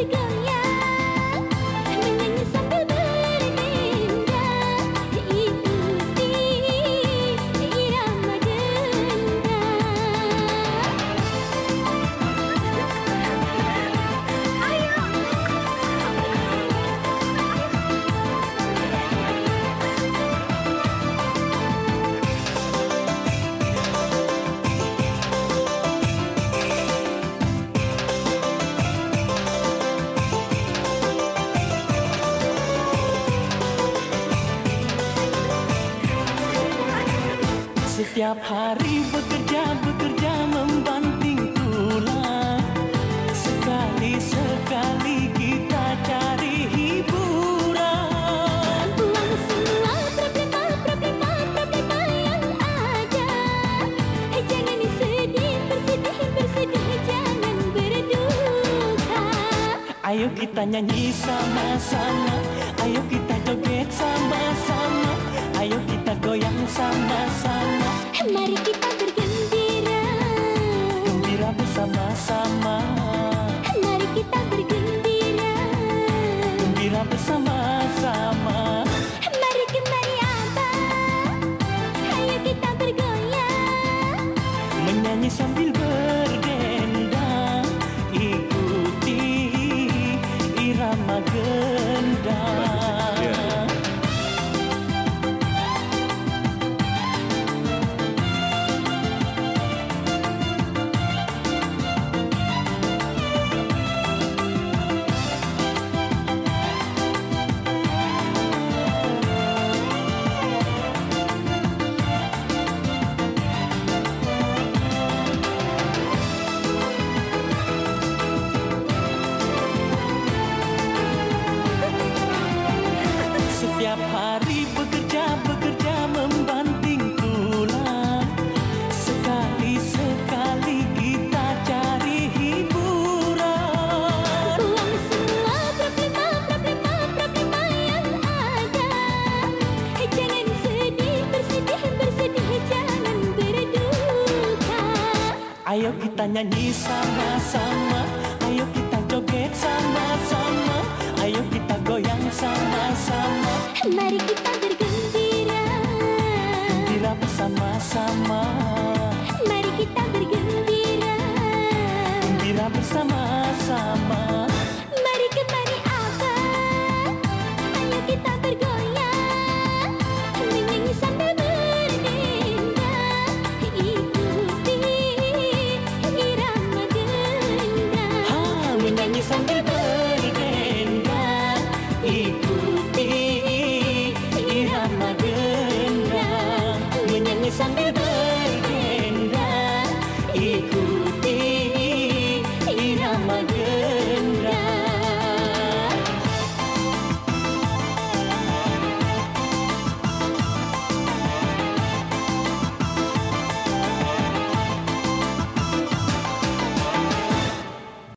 Africano. Setiap hari bekerja, bekerja membanting tulang. Sekali-sekali kita cari hiburan. Buang semua problema, problema, problema yang ada. Eh, Jangan sedih, bersedih, bersedih Jangan berduka. Ayo kita nyanyi sama-sama. Ayo kita joget sama-sama. Ayo kita goyang sama-sama Mari kita bergembira. Gembira bersama-sama. Mari kita bergembira. Gembira bersama-sama. Mari kemari abang Ayo kita bergoyang. Menyanyi sambil berdendang Ikuti irama gendang Setiap hari bekerja, bekerja membanting tulang Sekali-sekali kita cari hiburan. Buang semua problema, problema, problema yang ada. Jangan sedih, bersedih, bersedih Jangan berduka. Ayo kita nyanyi sama-sama Ayo kita joget sama-sama Ayo kita goyang sama-sama Mari kita bergembira. Gembira bersama-sama. Mari kita bergembira. Gembira bersama-sama Ikuti irama